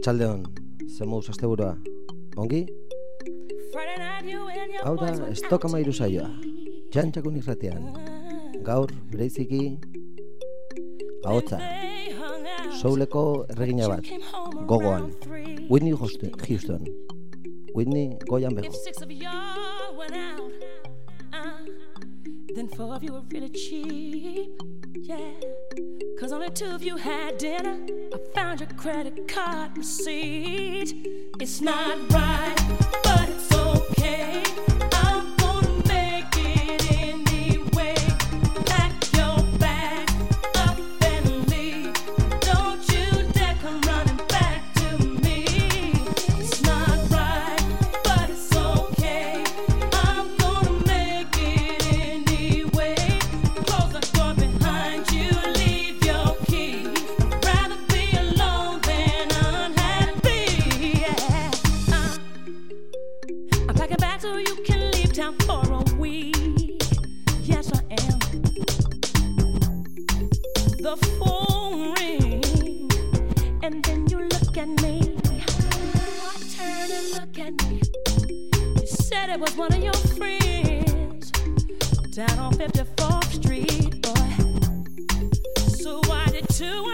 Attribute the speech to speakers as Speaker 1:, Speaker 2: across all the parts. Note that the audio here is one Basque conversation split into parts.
Speaker 1: Arratxalde hon, zer burua. Ongi? Hau da, estoka mairu saioa. Txantxakun irratean. Gaur, bereiziki, ahotza. Souleko erregina bat. Gogoan. Whitney Houston. Whitney goian bego.
Speaker 2: Uh, then four you were really Yeah, cause only two of you had dinner. I found your credit card receipt. It's not right, but it's okay. and then you look at me. Turn and look at me. You said it was one of your friends down on 54th Street, boy. So why did two?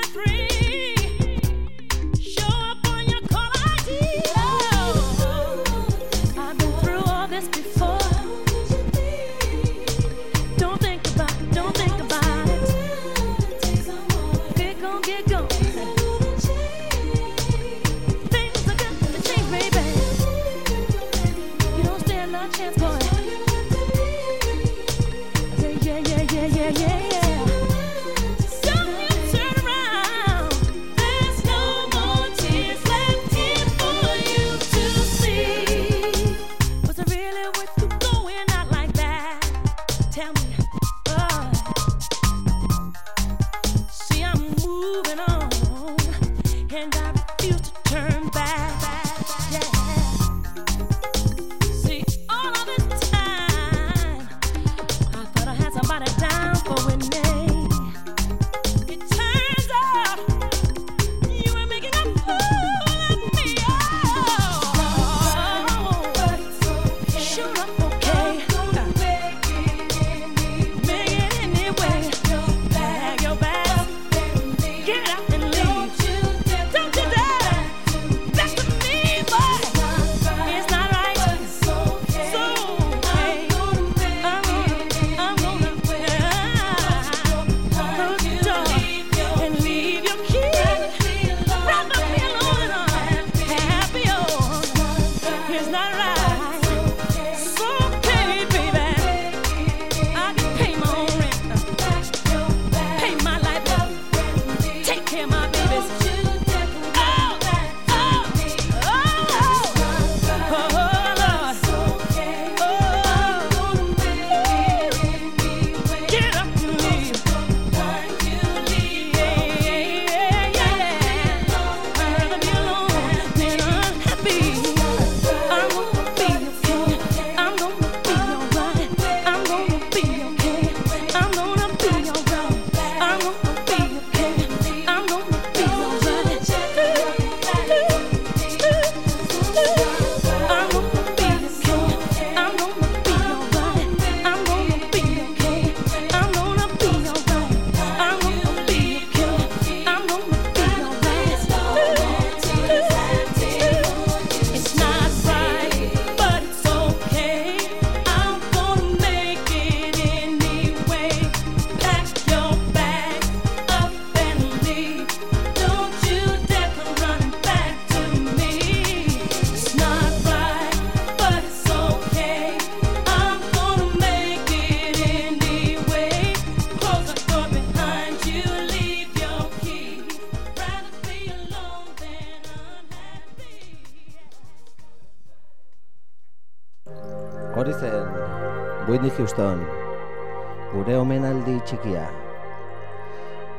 Speaker 1: Gure omenaldi txikia.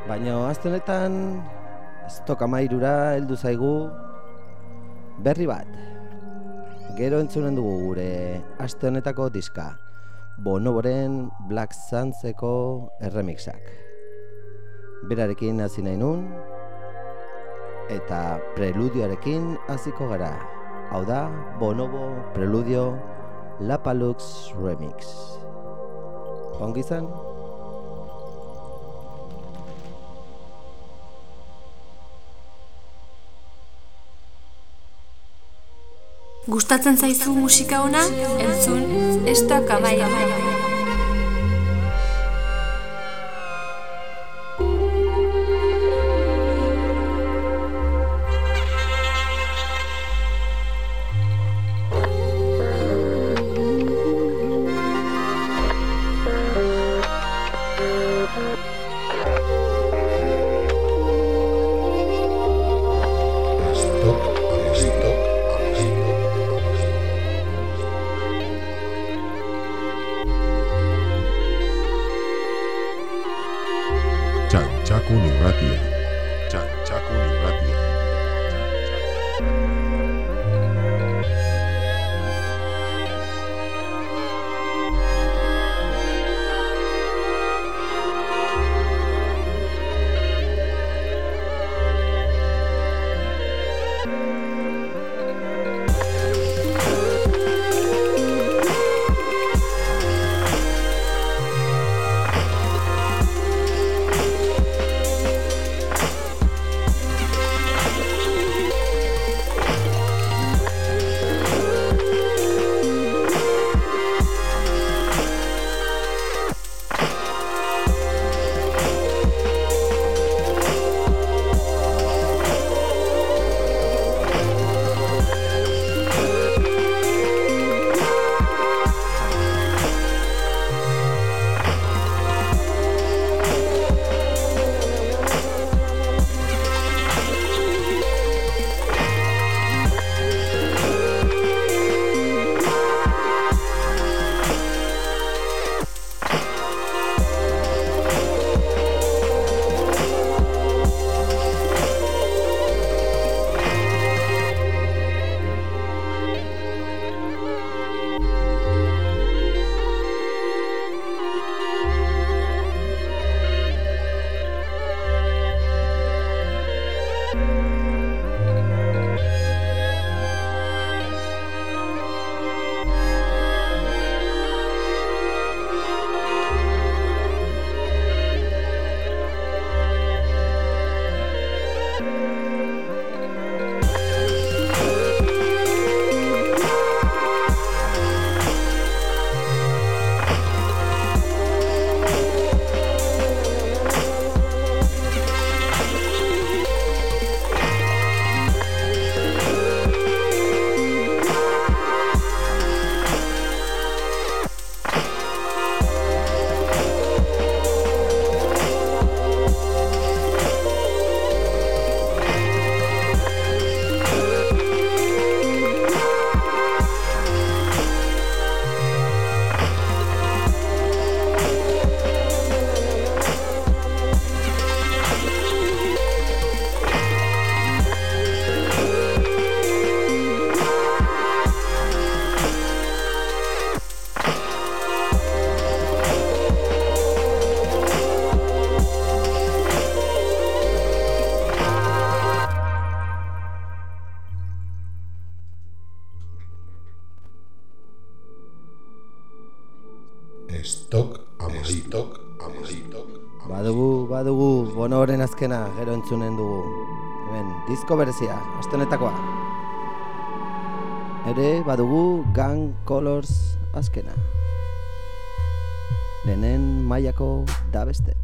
Speaker 1: Baina aztenetan, ez tokamairura heldu zaigu berri bat. Gero entzunen dugu gure aste honetako diska, Bonoboren Black Sandseko Remixak Berarekin hasi nahi nun, eta preludioarekin hasiko gara. Hau da, Bonobo Preludio Lapalux Remix. Ongi izan?
Speaker 3: Gustatzen zaizu musika ona? Entzun,
Speaker 1: ez da azkena gero entzunen dugu. Hemen, disko berezia, astenetakoa. Ere, badugu Gang Colors azkena. Lehenen mailako da
Speaker 4: beste.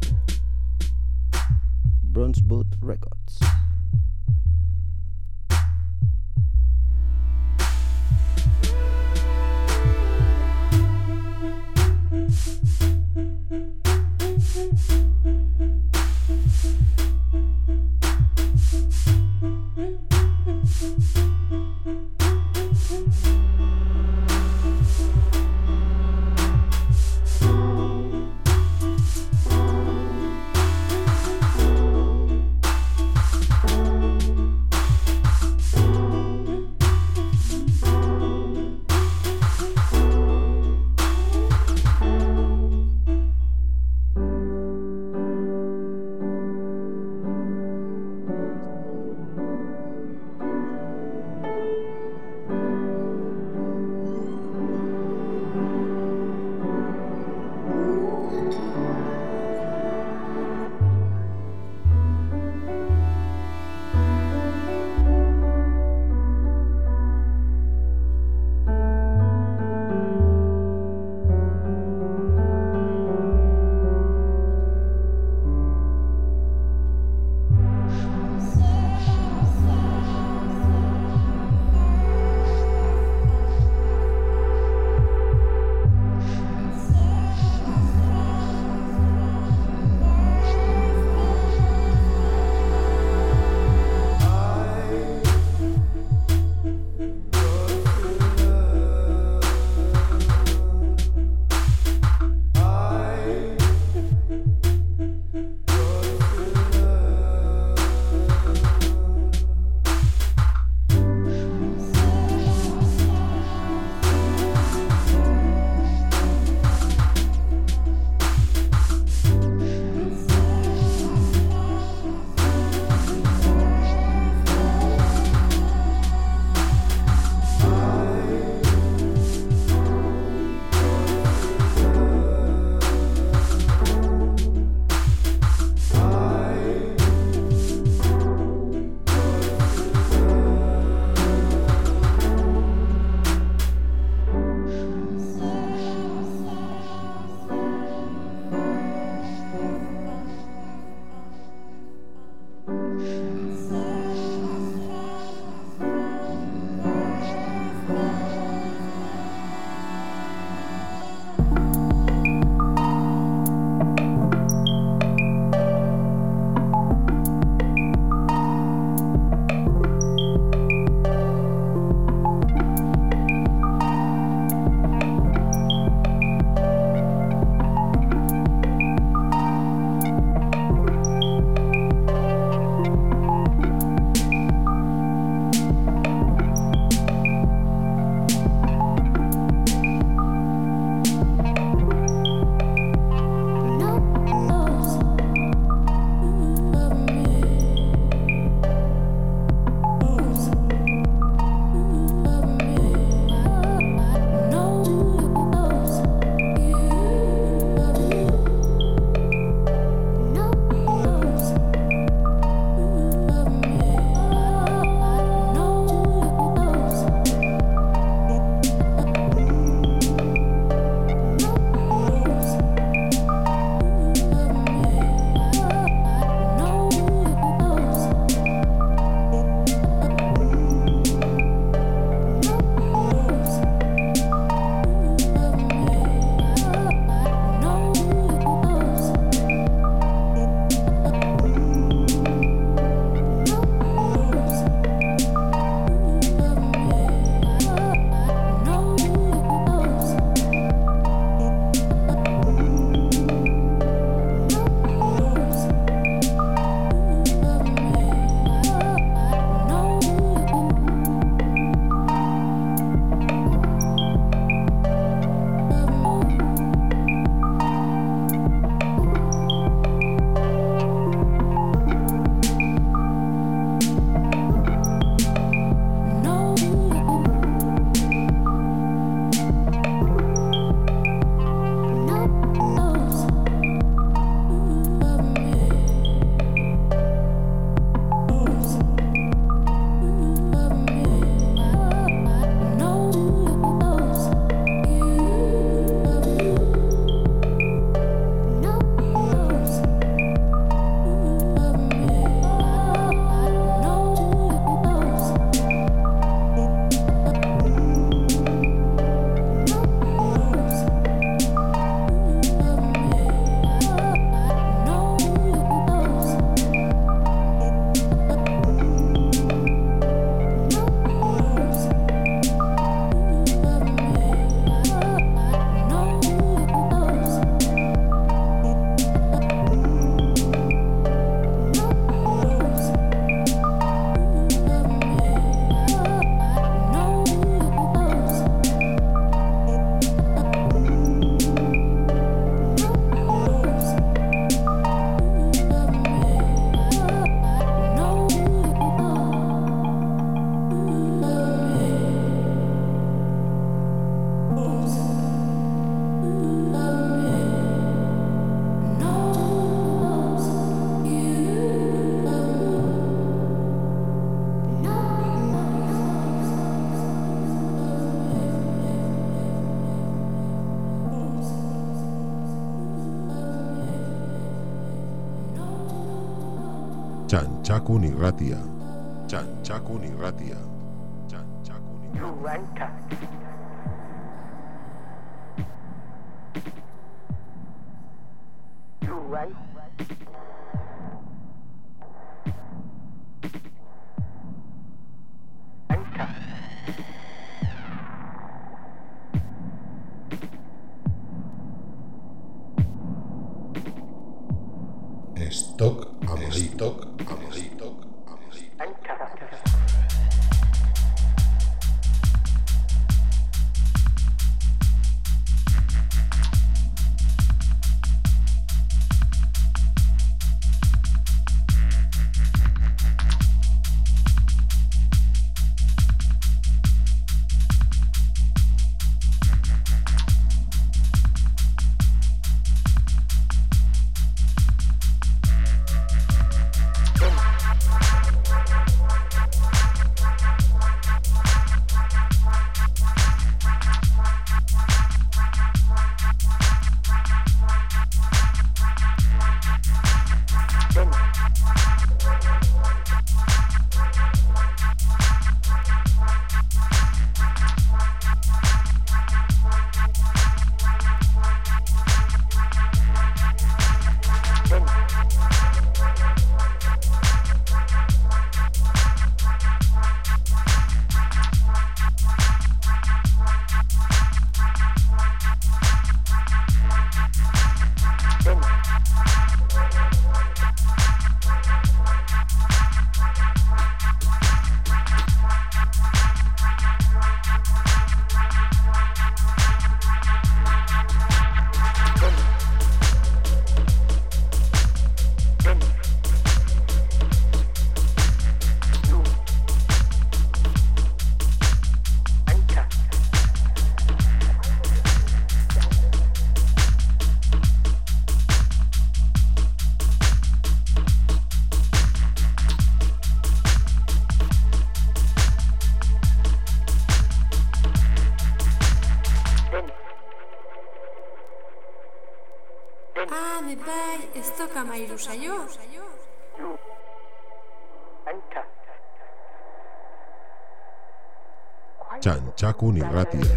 Speaker 5: Txantxakun iratia. Txantxakun iratia. Txantxakun
Speaker 6: iratia. Chan Chan saio?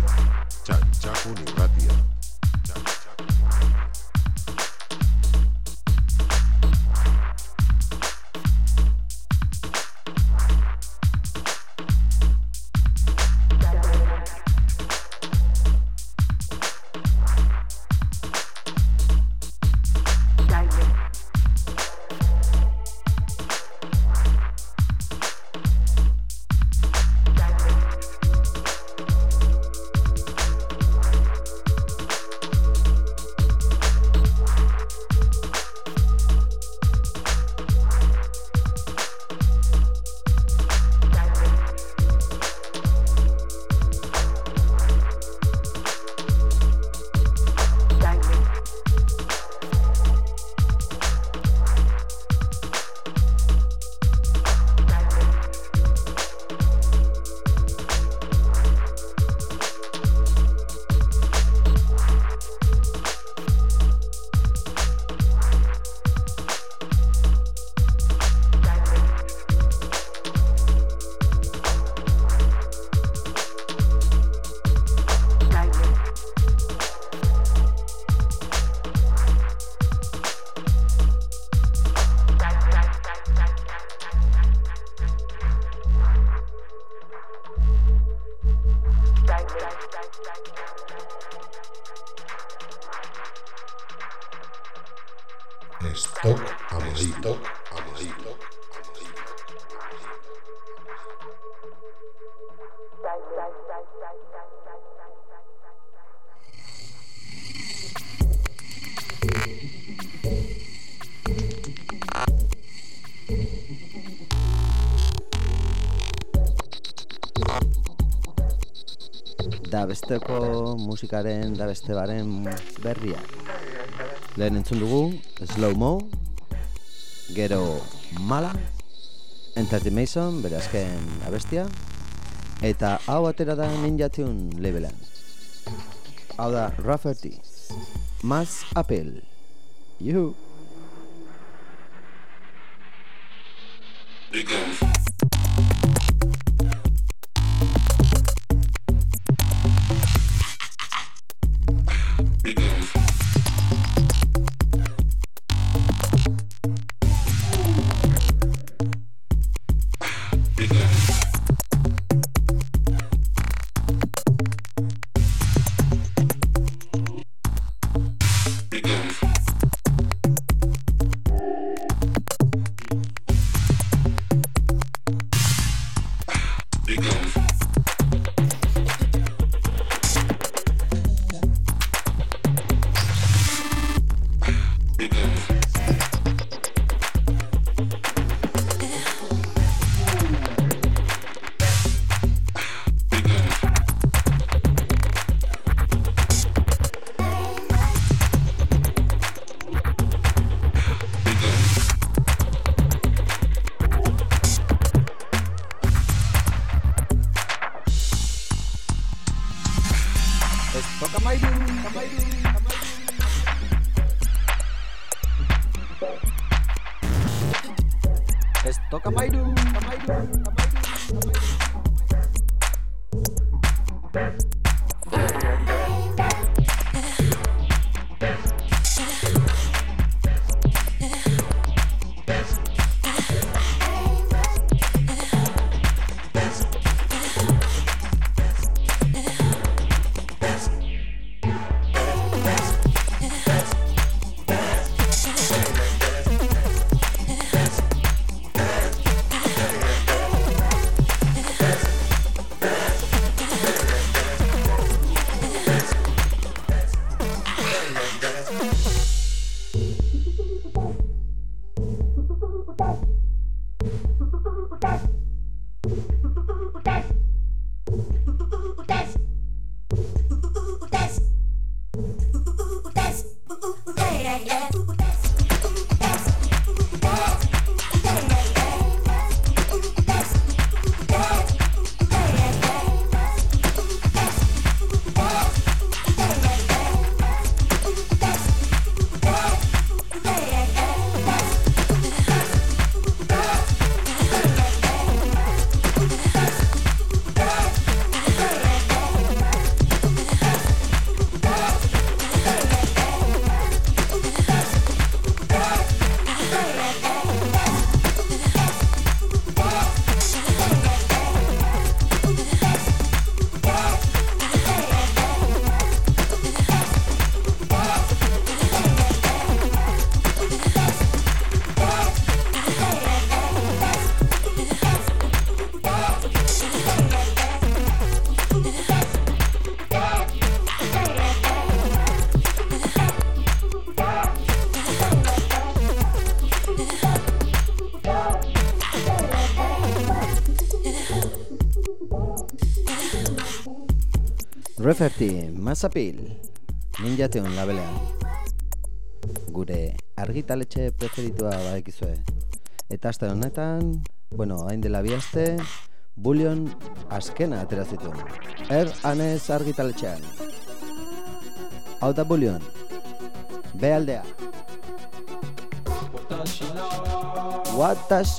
Speaker 1: Dabesteko musikaren da berria. Lehen entzun dugu, Slow Mo, gero Mala, Entertainment Mason, bere azken abestia, eta hau atera da ninjatun levelan. Hau da Rafferty, Mas Apel. Juhu!
Speaker 7: Referti, Mazapil, nien labelean. Gure argitaletxe preferitua da Eta hasta honetan, bueno, hain dela bihazte, bulion askena aterazitu. Er anez argitaletxean. Hau da bulion, behaldea. What does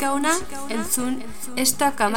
Speaker 3: musika ona entzun,
Speaker 8: entzun. estoka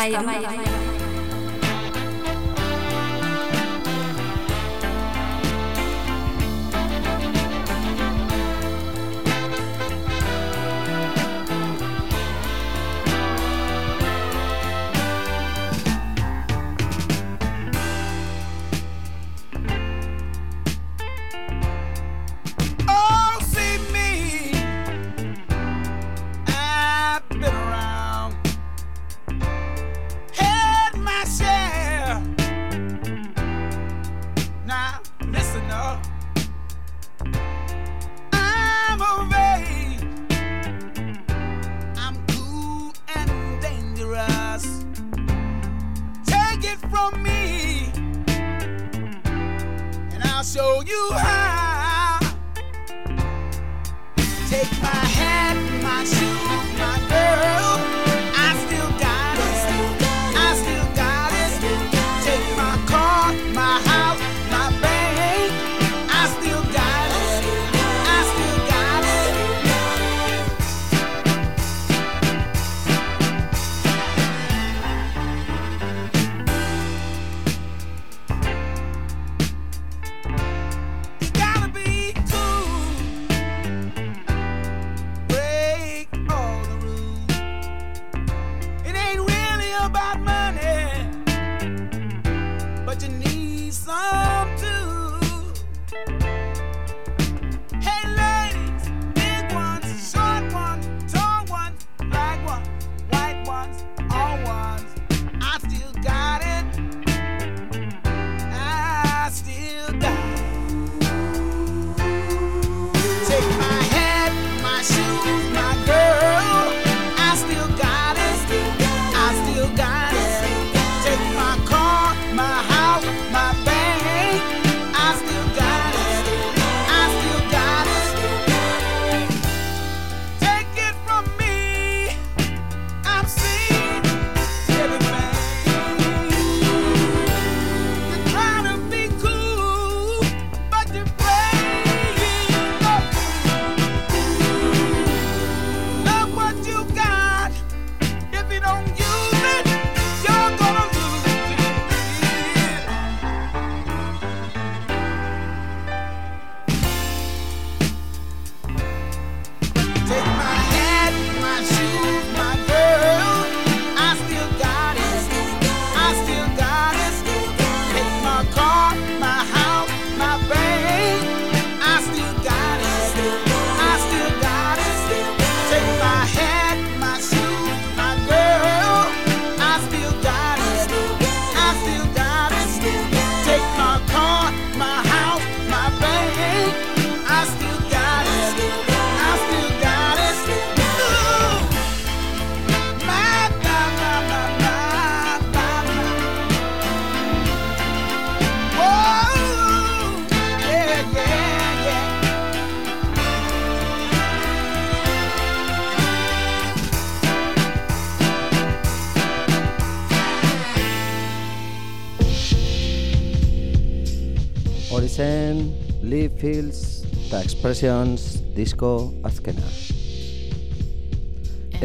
Speaker 8: Fields eta Expressions disko azkena. Eh.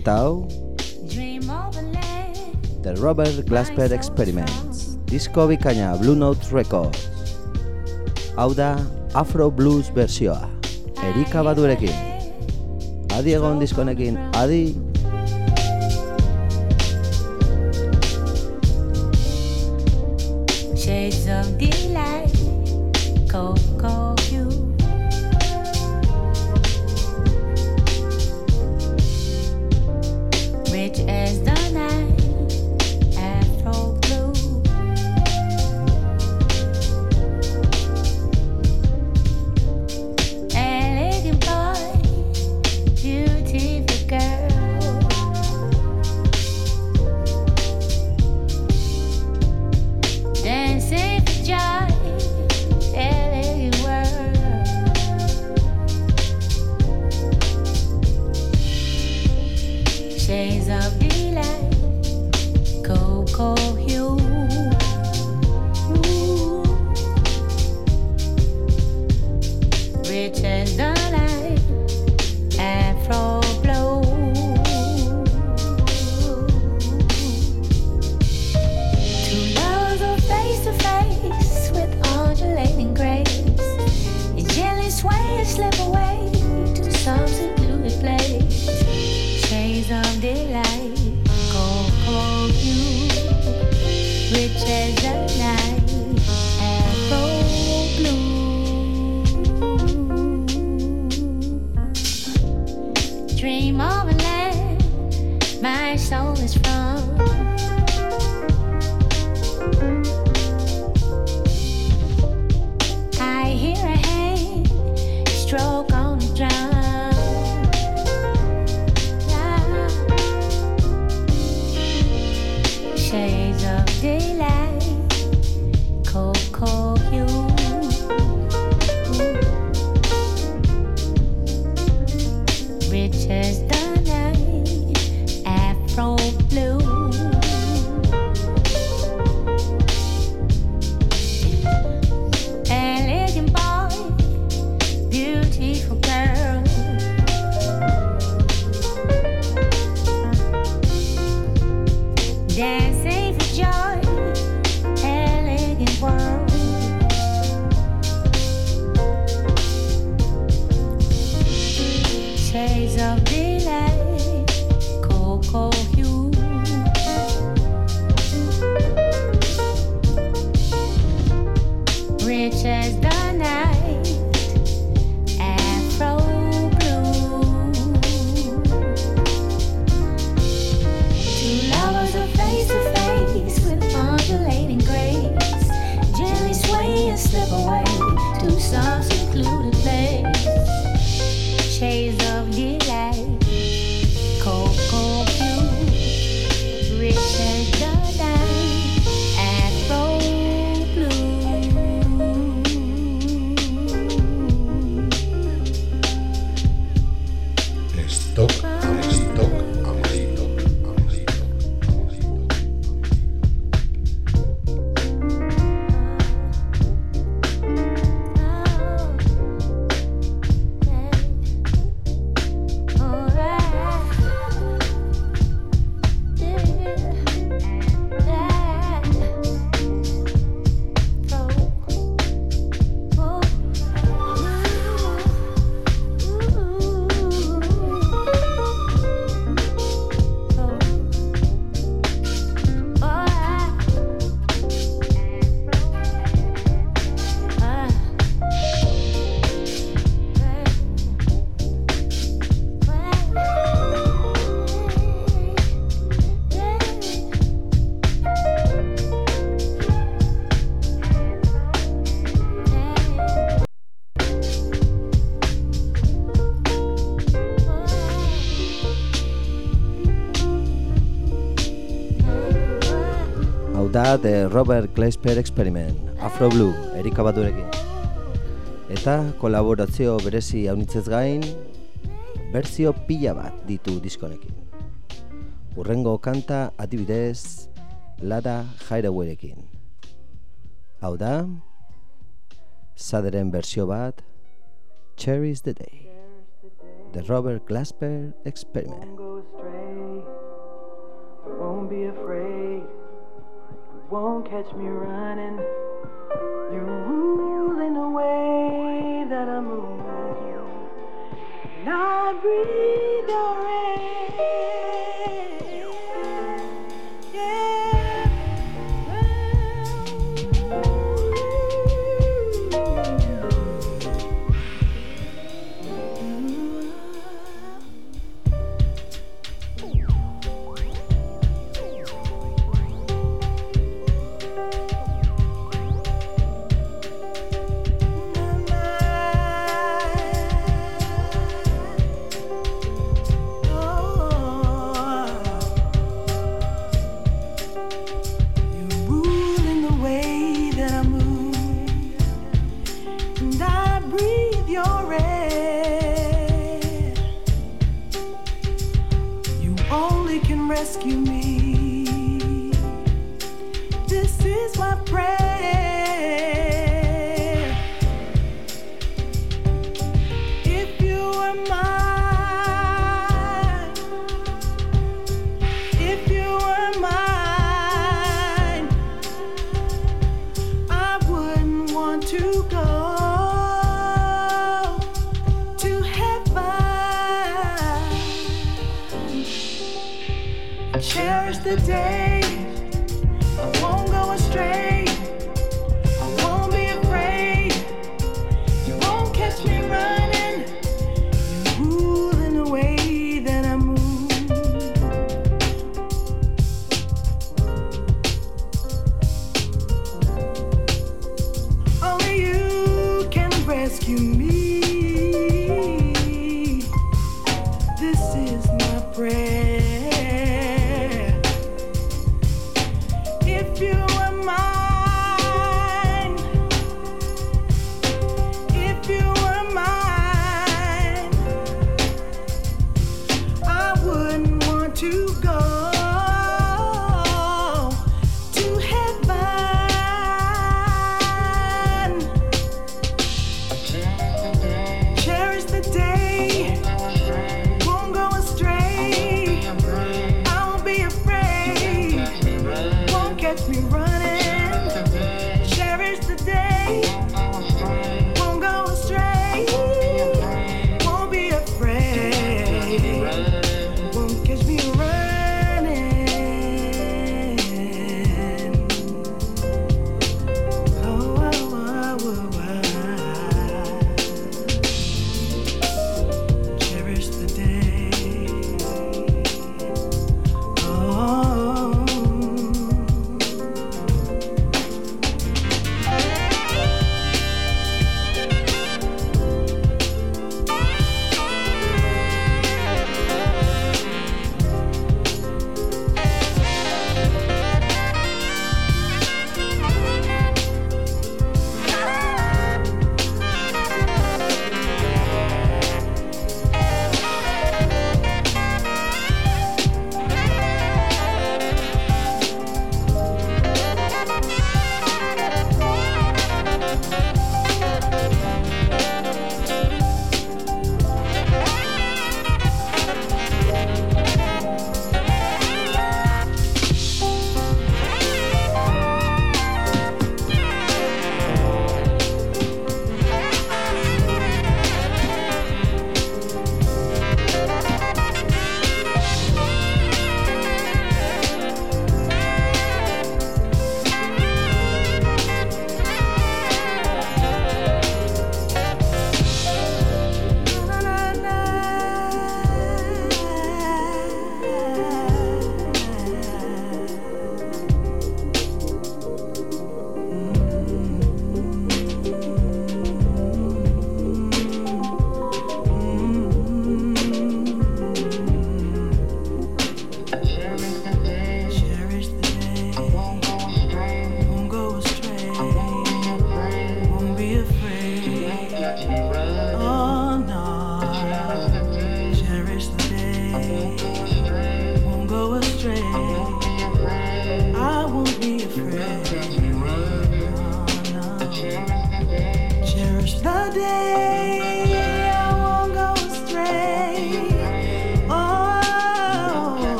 Speaker 8: Eta hau, The Robert Glasper Experiment, disko bikaina Blue Note Records Hau da Afro Blues versioa, erika badurekin. Adi egon diskonekin, adi...
Speaker 9: Shades of delight, cold The
Speaker 1: eh, Robert Glasper Experiment, Afro Blue, Erika Baturekin. Eta kolaborazio berezi haunitzez gain, berzio pila bat ditu diskonekin. Urrengo kanta adibidez, Lada Jairauerekin. Hau da, zaderen berzio bat, Cherry the Day, The Robert Glasper Experiment.
Speaker 10: catch me running. You're ruling the way that I move. And I breathe your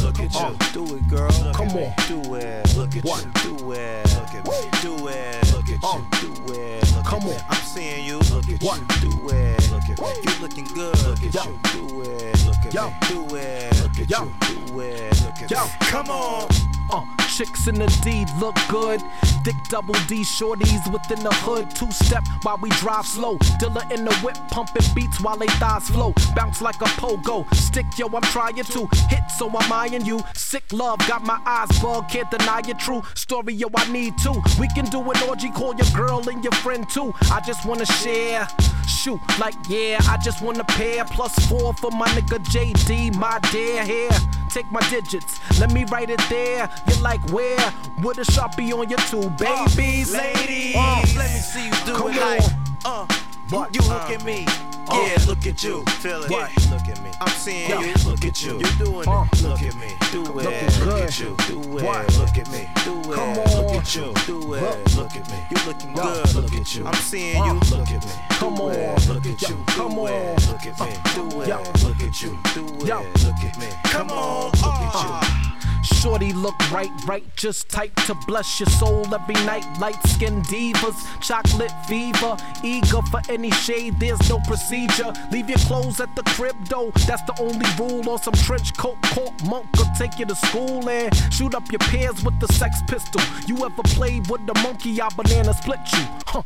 Speaker 11: Look at you. Do it, girl.
Speaker 12: Come on.
Speaker 11: Do it. Look at you. Do it. Look at me. Do it. Look at you. Do it.
Speaker 12: Come on.
Speaker 11: I'm seeing you. Look at you. Do it. Look at me. You looking good. Look at you. Do it. Look at me. Do it. Look at you. Do it. Look at me. Come on.
Speaker 12: Chicks in the deed look good. Dick double D shorties within the hood. Two step while we drive slow. Dilla in the whip, pumping beats while they thighs flow. Bounce like a pogo. Stick, yo, I'm trying to hit, so I'm eyeing you. Sick love, got my eyes bug. can't deny it true story, yo, I need to. We can do an orgy, call your girl and your friend too. I just wanna share. Shoot, like, yeah, I just wanna pair. Plus four for my nigga JD, my dear hair. Take my digits, let me write it there. You're like, where? With a sharpie on your two babies, uh,
Speaker 11: ladies.
Speaker 12: Uh,
Speaker 11: let me see you do
Speaker 12: Come
Speaker 11: it
Speaker 12: on.
Speaker 11: like, uh,
Speaker 12: what?
Speaker 11: you look at me.
Speaker 12: Uh,
Speaker 11: yeah, look at you. Feel it.
Speaker 12: What?
Speaker 11: Look at me. I'm seeing
Speaker 12: yeah.
Speaker 11: you. Look at you. You're doing
Speaker 12: uh,
Speaker 11: it. Look at me. Do it. Look at you. Do it.
Speaker 12: What?
Speaker 11: Look at me. Do it.
Speaker 12: Come on.
Speaker 11: Look at you. Do it.
Speaker 12: Look,
Speaker 11: look at me. You looking
Speaker 12: yeah.
Speaker 11: good.
Speaker 12: Look at
Speaker 11: you. I'm seeing
Speaker 12: uh,
Speaker 11: you. Look at me.
Speaker 12: Come on.
Speaker 11: Look at you.
Speaker 12: Come on.
Speaker 11: Look at me. Do it. Look at you. Do it. Look at me. Come on. Look at you.
Speaker 12: Shorty look right, right, just tight to bless your soul every night. Light skin divas, chocolate fever, eager for any shade, there's no procedure. Leave your clothes at the crib though, that's the only rule. Or some trench coat, court monk will take you to school and shoot up your peers with the sex pistol. You ever played with the monkey? I banana split you, huh?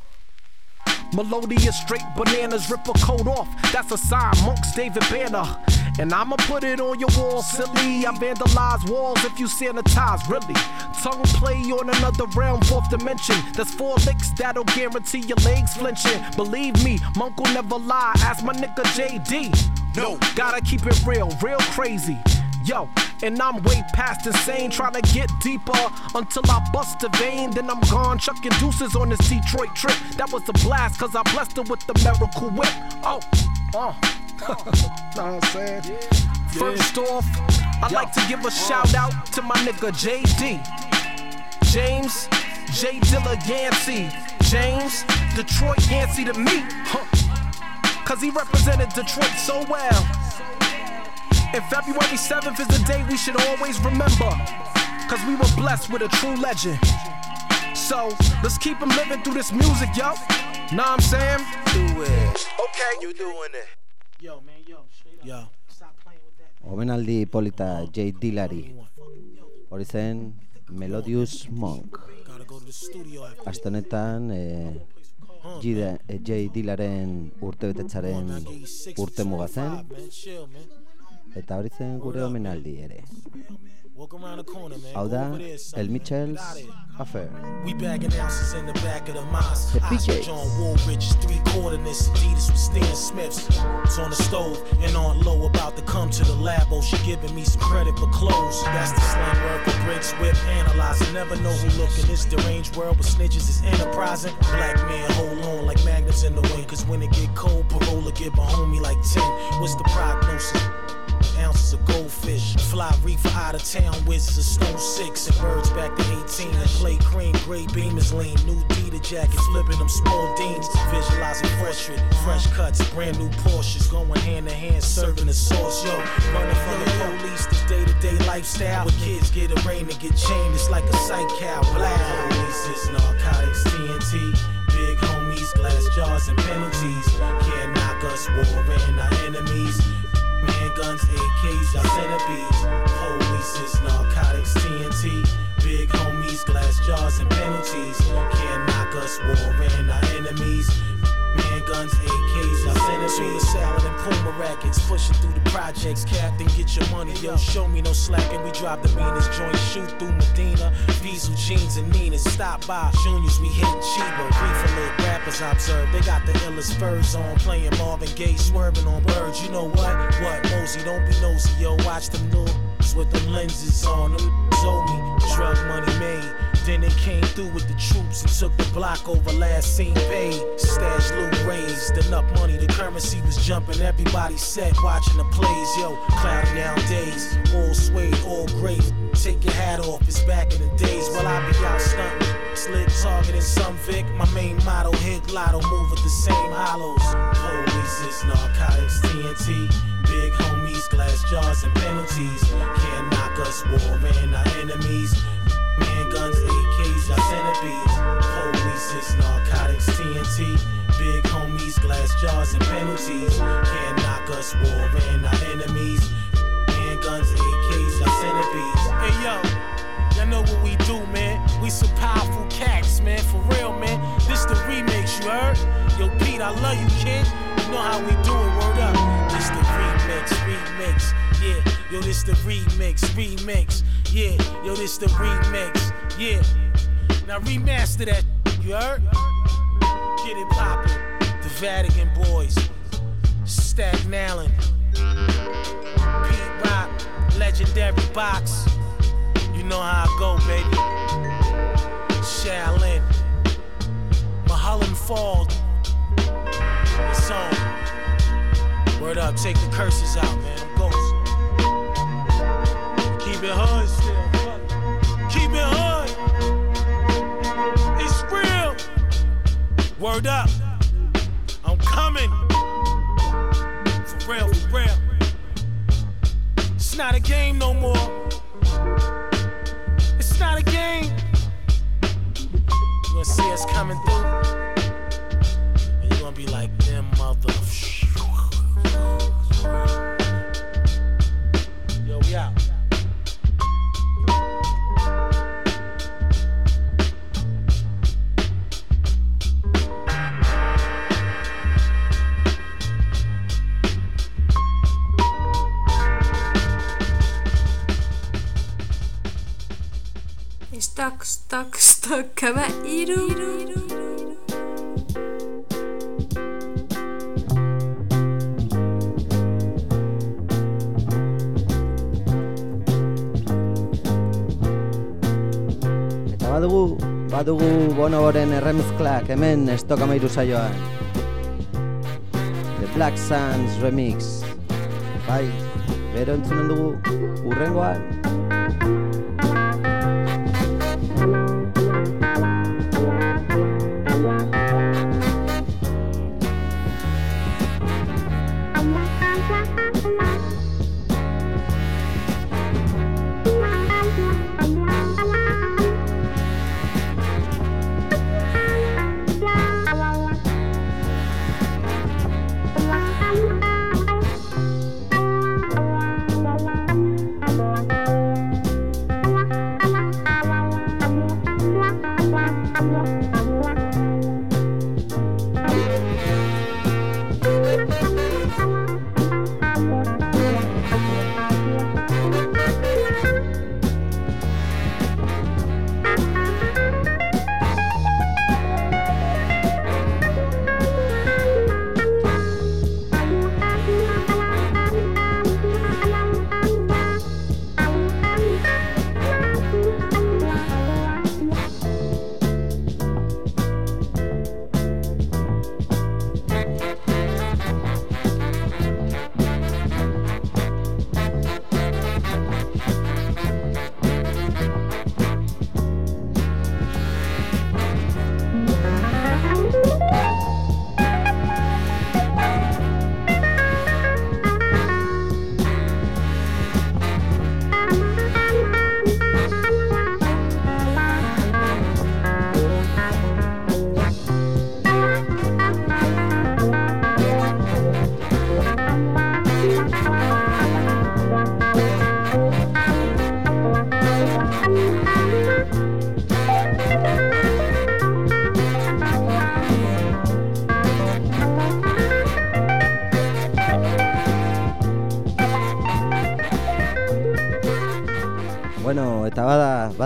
Speaker 12: Melodious, straight bananas, rip a coat off. That's a sign, monks, David Banner. And I'ma put it on your wall, silly. I vandalize walls if you sanitize, really. Tongue play on another realm, fourth dimension. There's four licks that'll guarantee your legs flinching. Believe me, Monk will never lie. Ask my nigga JD.
Speaker 11: No,
Speaker 12: gotta keep it real, real crazy. Yo, and I'm way past insane, trying to get deeper until I bust a vein. Then I'm gone, chucking deuces on this Detroit trip. That was a blast, cause I blessed her with the miracle whip. Oh, uh. know what I'm saying? Yeah. First off, I'd Yo. like to give a shout out to my nigga JD. James J. Dilla Yancey. James Detroit Yancey to me. Huh. Cause he represented Detroit so well. And February 7th is the day we should always remember. Cause we were blessed with a true legend. So let's keep them living through this music, yo. I'm saying?
Speaker 11: Do it. Okay, you doing it.
Speaker 13: Yo, man, yo, straight
Speaker 12: yo.
Speaker 1: Omenaldi polita J. Dillari Hori zen Melodius Monk Aste honetan e, J. Dillaren urte betetzaren zen. Establishing Gureo Minaldi ere. Hau da, El Mitchell's Affair.
Speaker 13: We bagging ounces in the back of the mosque.
Speaker 1: The
Speaker 13: PJ. John Woolridge's three coordinates, Adidas with Stan Smith's. It's on the stove and on low about to come to the lab. Oh, she giving me some credit for clothes. That's the slang word for bricks, whip, analyze. never know who looking. This deranged world with snitches is enterprising. Black man, hold on like magnets in the wind. Cause when it get cold, parola get my homie like 10. What's the prognosis? ounces a goldfish. Fly reefer out of town with a stone six and birds back to 18. And play cream, gray beam is lean. New Dita jacket, flipping them small deans. Visualizing fresh fresh cuts, brand new Porsches. Going hand in hand, serving the sauce. Yo, running from the police, this day to day lifestyle. When kids get arraigned and get chained, it's like a psych cow. Black homies is narcotics, TNT big homies, glass jars and penalties. Can't knock us, war and our enemies guns, AKs, y'all centipedes. Police's, narcotics, TNT. Big homies, glass jars, and penalties. Can't knock us, war and our enemies. Man AKs, I finish with the salad and Puma rackets. Pushing through the projects, Captain, get your money, yo. Show me no slacking. We drop the meanest joint, shoot through Medina. Diesel jeans and Nina, stop by. Juniors, we hitting Chiba. Reefer rappers, I observe. They got the illest furs on, playing Marvin Gaye, swerving on birds. You know what? What? Mosey? don't be nosy, yo. Watch them little with the lenses on. Them Told me drug money made. Then they came through with the troops and took the block over last seen paid. Stash loot raised, enough money, the currency was jumping. Everybody set watching the plays, yo. Cloud down days, all suede, all great. Take your hat off, it's back in the days while I be out stunting. target targeting some Vic, my main motto, hit lotto, move with the same hollows. Police is narcotics, TNT, big homies, glass jars, and penalties. Can't knock us, war and our enemies. Man guns, AKs, y'all centipedes. Polices, narcotics, TNT. Big homies, glass jars, and penalties. Can't knock us, war and our enemies. Man guns, AKs, y'all centipedes. Hey yo. Y'all know what we do, man. We some powerful cats, man. For real, man. This the remix, you heard? Yo, Pete, I love you, kid. You know how we do it, word Yo, this the remix, remix. Yeah, yo, this the remix. Yeah. Now remaster that. You heard? Get it poppin'. The Vatican Boys. Stack Island. Pete Rock. Legendary Box. You know how I go, baby. Shaolin. Mulholland Falls. It's on. Word up, take the curses out, man it hood still. Keep it hood. It's real. Word up. I'm coming. For real, for real. It's not a game no more. It's not a game. You are gonna see us coming through.
Speaker 3: está, que
Speaker 1: Eta badugu, badugu bonoboren erremezklak hemen estokamairu saioan. The Black Sands Remix. Bai, bero entzunen dugu, Urrengoa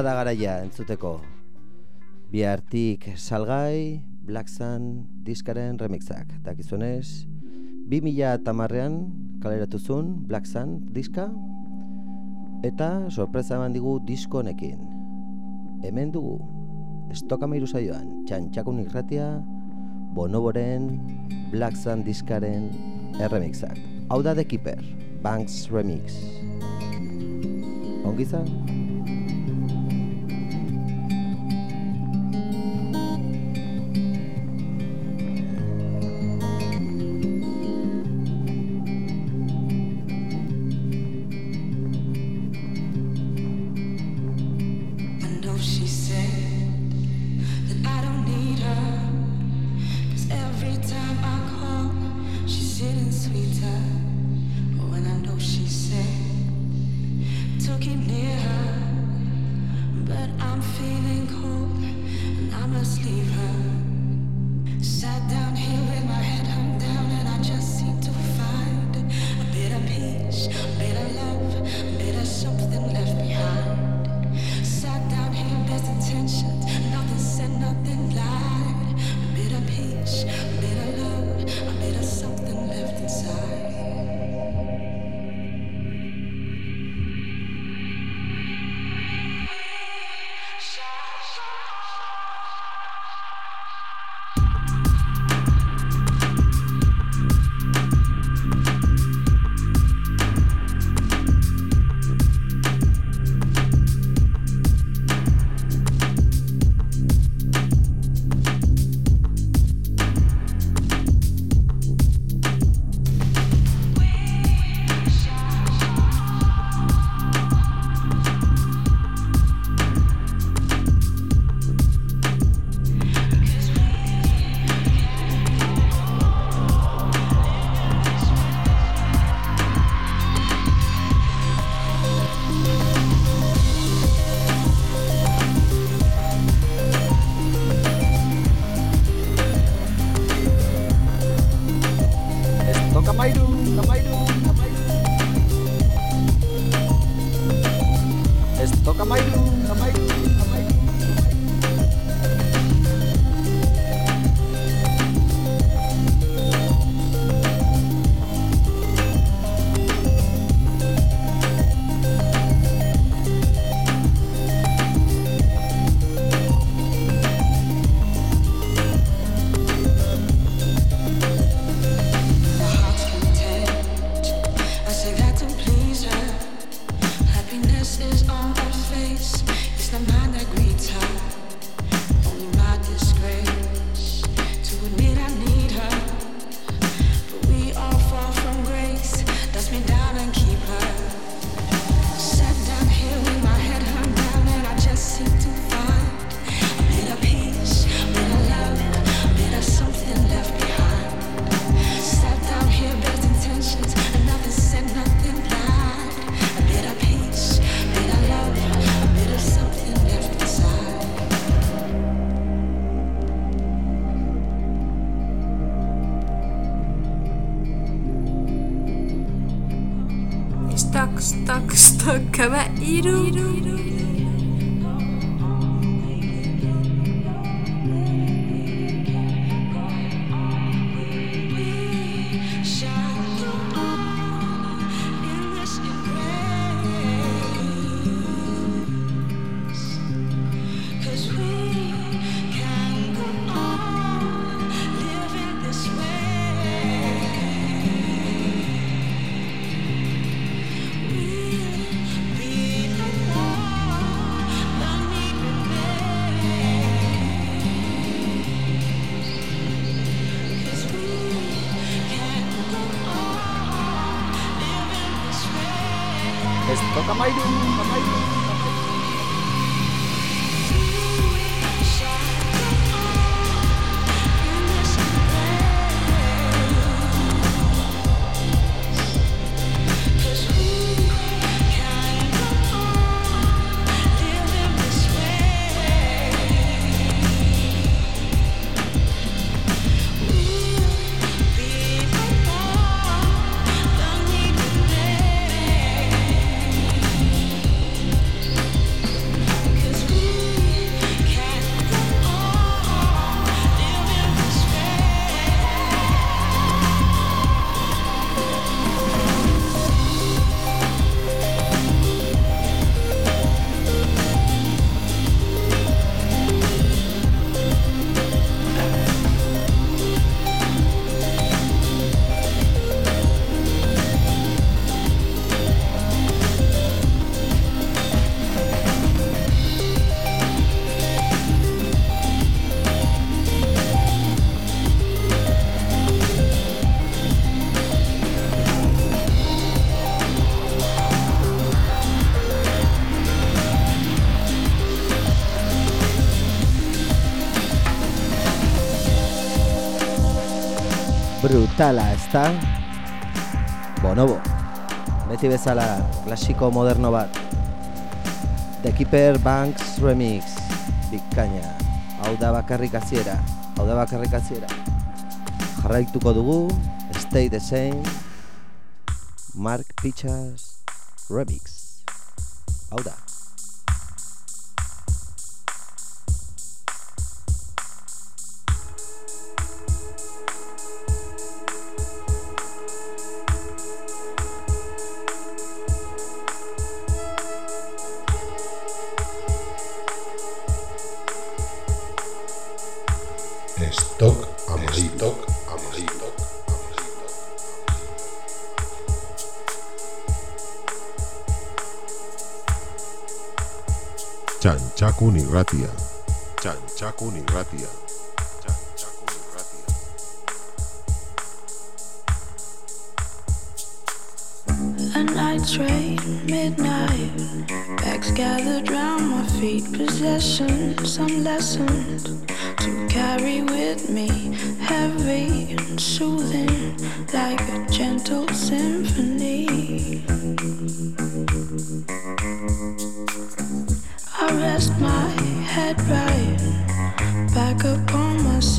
Speaker 1: bada garaia entzuteko. Bi artik salgai, Black Sun diskaren remixak. Dakizunez, 2008an kaleratu zuen Black Sun diska eta sorpresa eman digu disko honekin. Hemen dugu, estokamiru saioan, txantxakun irratia, bonoboren Black Sun diskaren remixak Hau da The Keeper, Banks Remix.
Speaker 14: ongi Ongizan?
Speaker 1: metala, ezta? Bonobo, beti bezala, klasiko moderno bat. The Keeper Banks Remix, bikaina. Hau da bakarrik aziera, hau da bakarrik aziera. Jarraituko dugu, Stay the Same, Mark Pichas Remix.
Speaker 5: Ratia. Ratia.
Speaker 14: A night train, midnight. Bags gathered round my feet. Possessions some lessons to carry with me. Heavy and soothing, like a gentle symphony.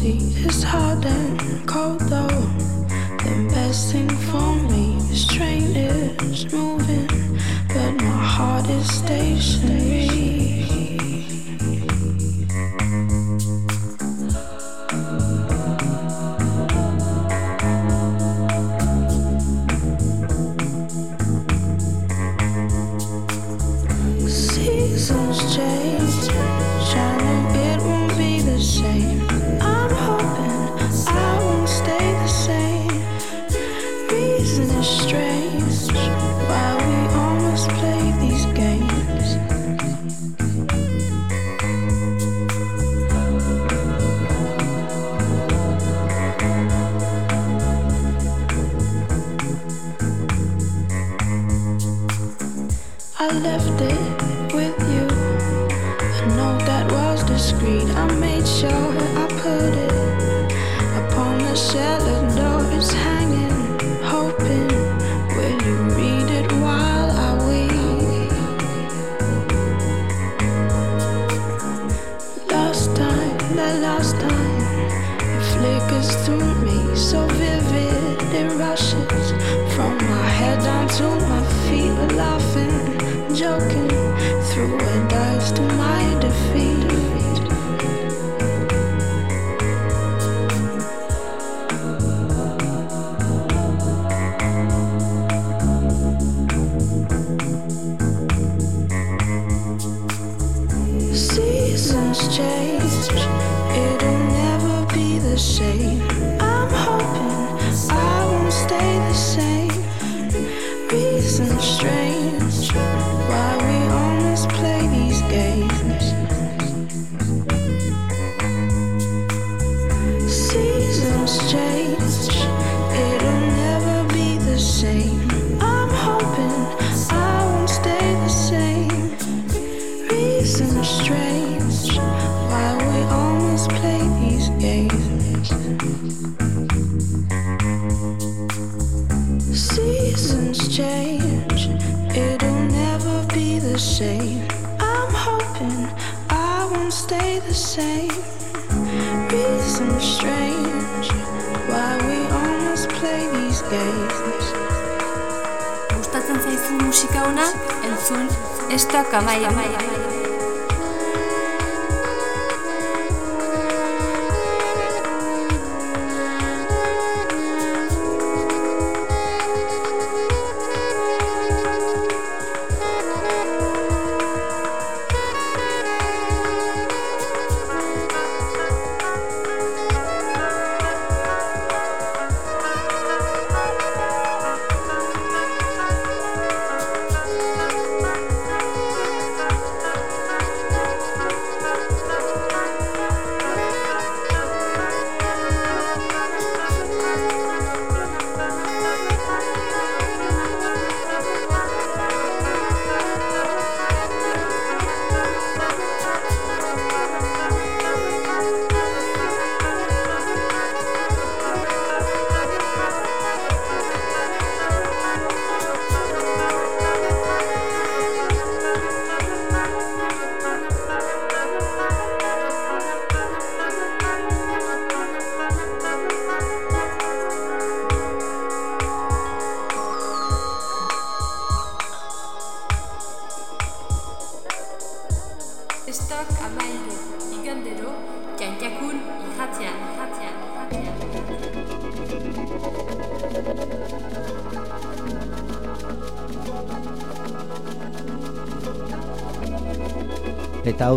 Speaker 14: It's hard and cold though. The best thing for me is train is moving.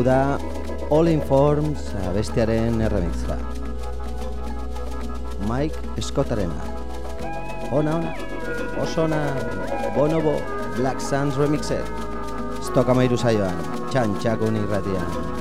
Speaker 1: da All Informs abestiaren remixa. Mike Scottarena. Ona, ona, osona, bonobo, Black Sands remixet. Stokamairu zaioan, txantxakun irratian. Txantxakun irratian.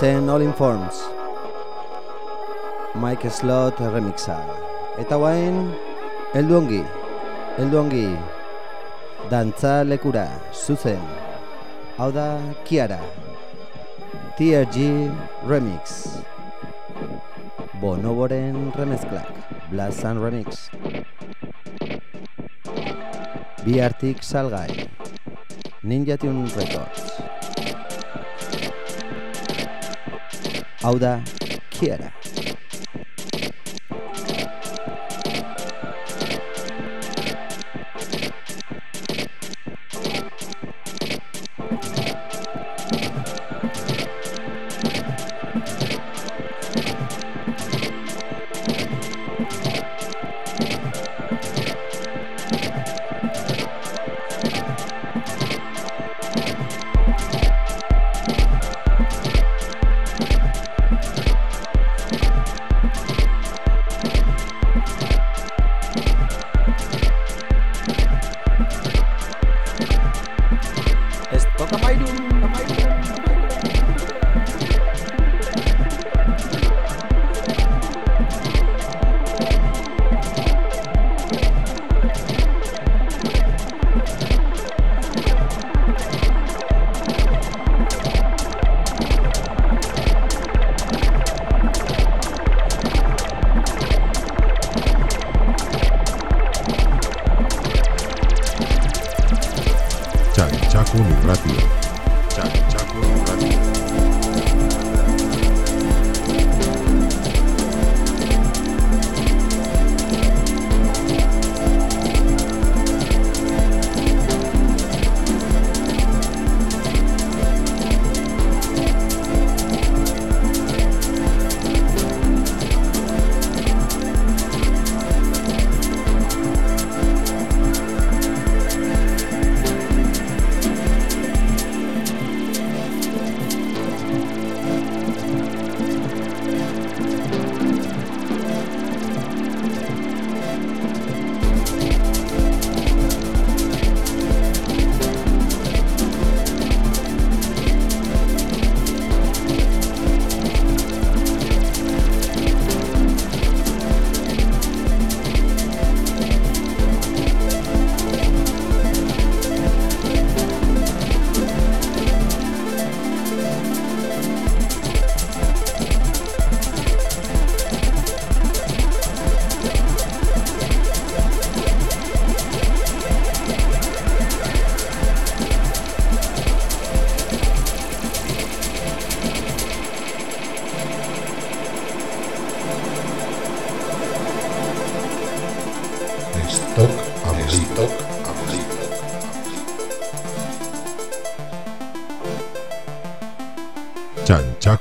Speaker 1: zen All In Forms Mike Slot remixa Eta guain Elduongi Elduongi Dantza lekura Zuzen Hau da Kiara TRG Remix Bonoboren remezklak Blast Remix Biartik salgai Ninja Records
Speaker 5: Auda Kiara.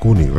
Speaker 1: Koning.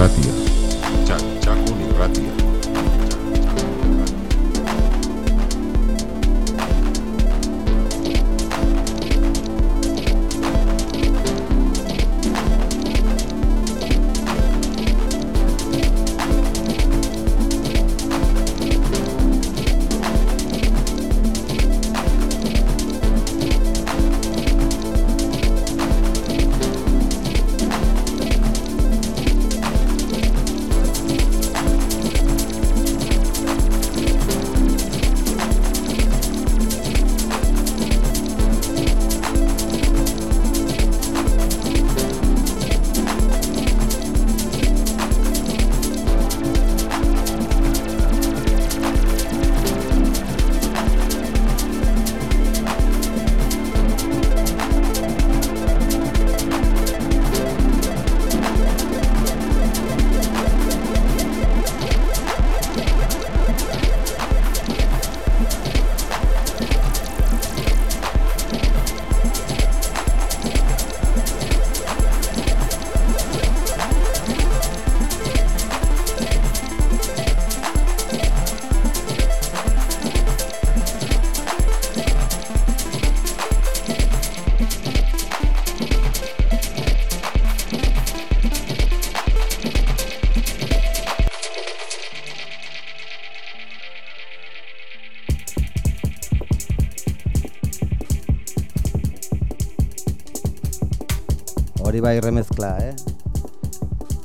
Speaker 1: y remezcla ¿eh?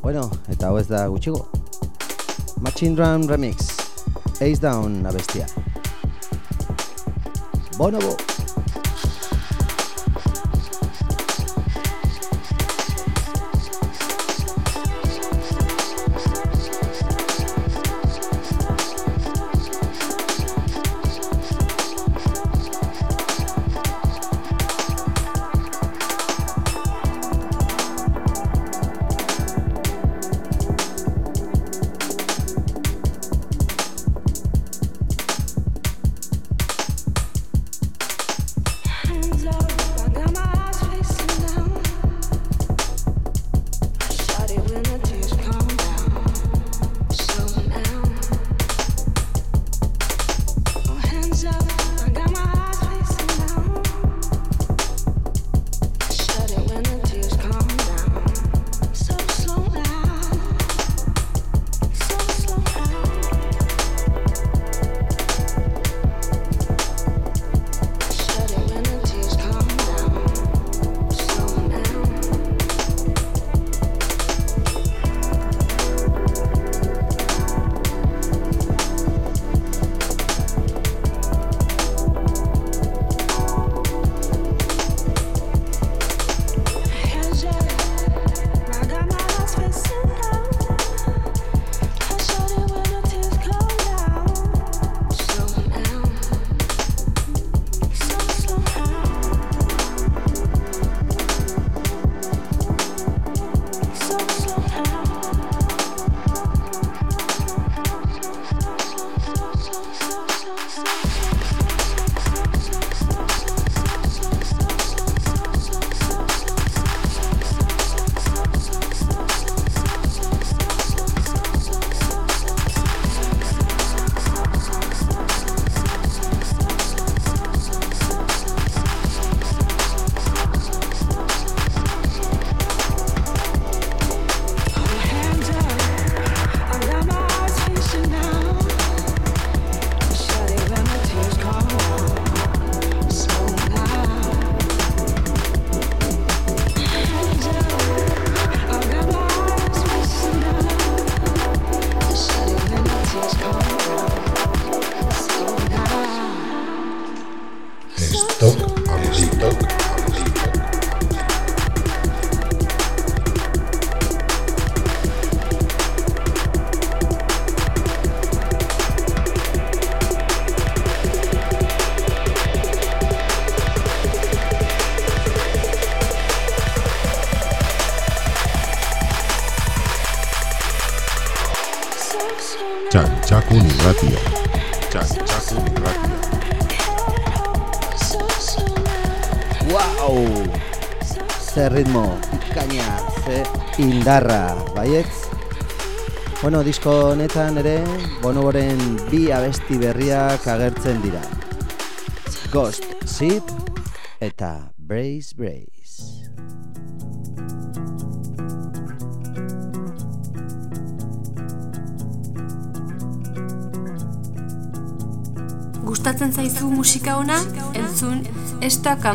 Speaker 1: Bueno, esta vez da Machine Drum Remix, Ace Down la bestia
Speaker 5: Bonobo! irratia. irratia.
Speaker 1: Wow! Zer ritmo, ze indarra, baietz? Bueno, disko honetan ere, bonoboren bi abesti berriak agertzen dira. Ghost Seed eta Brace Brace.
Speaker 3: gustatzen zaizu musika ona entzun estok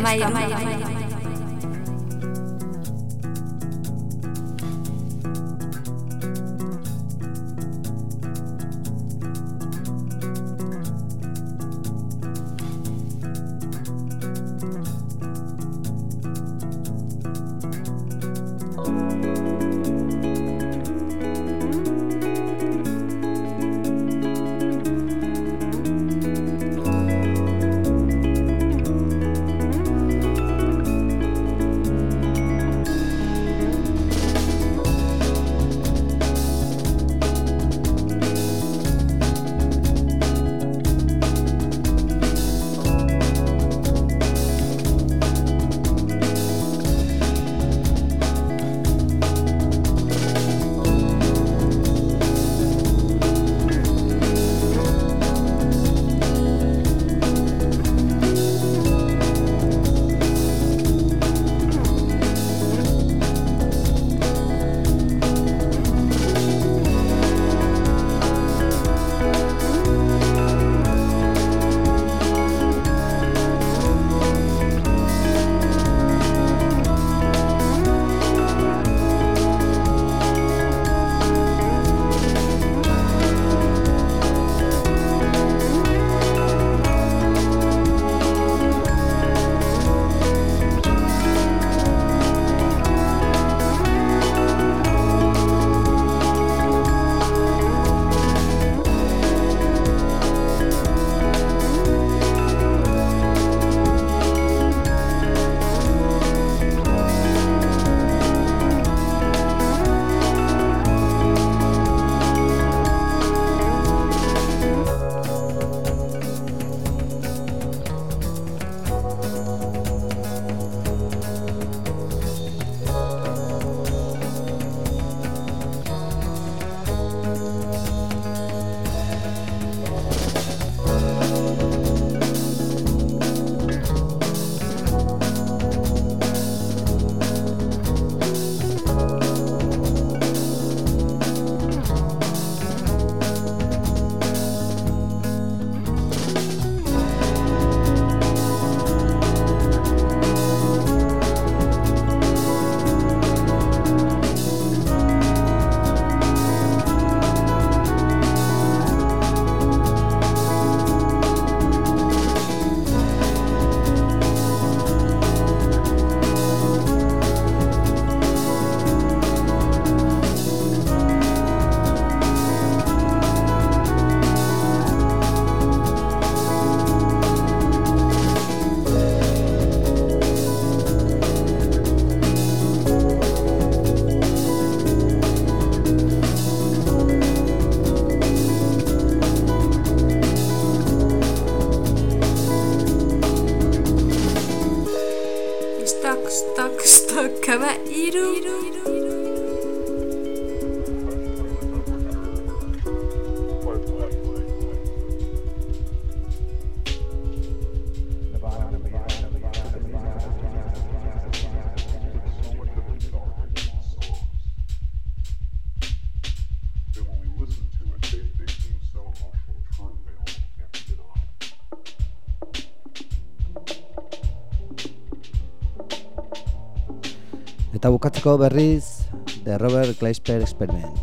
Speaker 1: Eta bukatzeko berriz The Robert Kleisper Experiment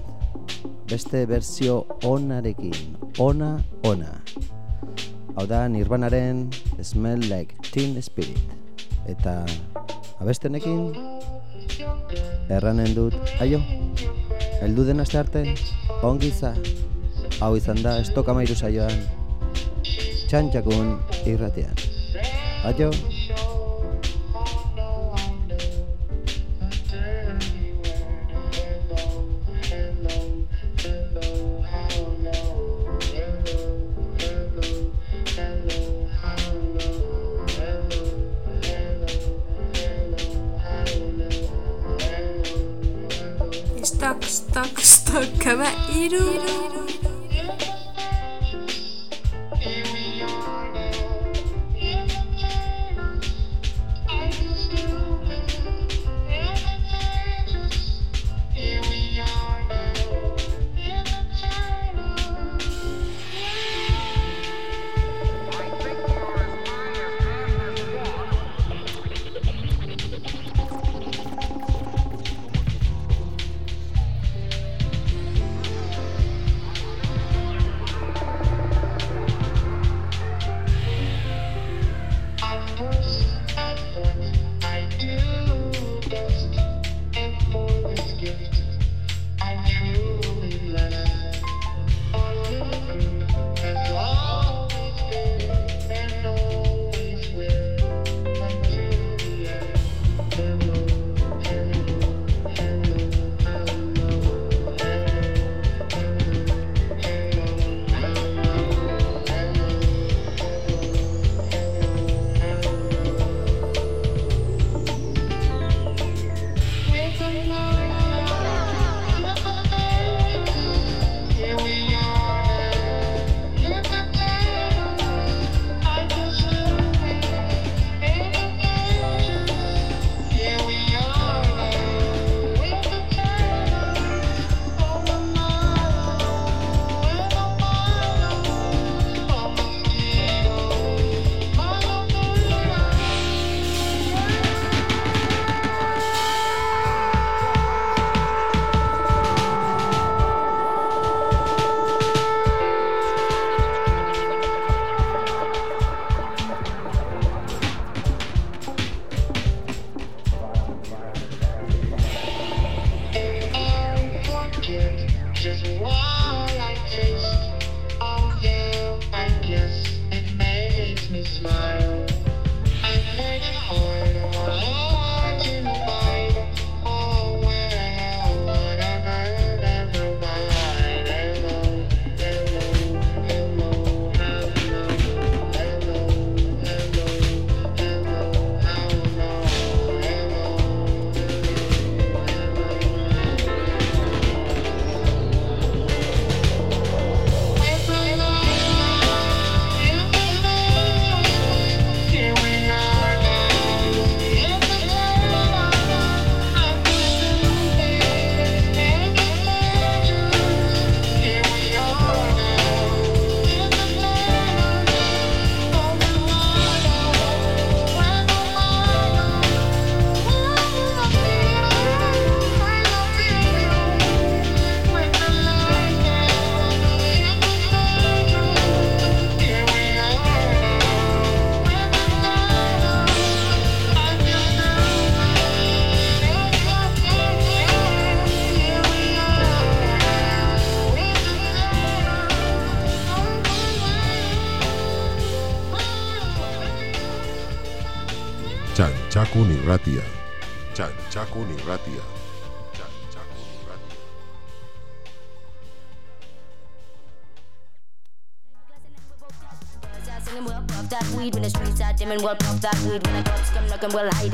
Speaker 1: Beste berzio onarekin Ona, ona Hau da nirbanaren Smell like teen spirit Eta abestenekin Erranen dut Aio Eldu den azte arte Ongiza Hau izan da estokamairu saioan Txantxakun irratean Aio
Speaker 5: Aio ratia
Speaker 15: txakokoen irratia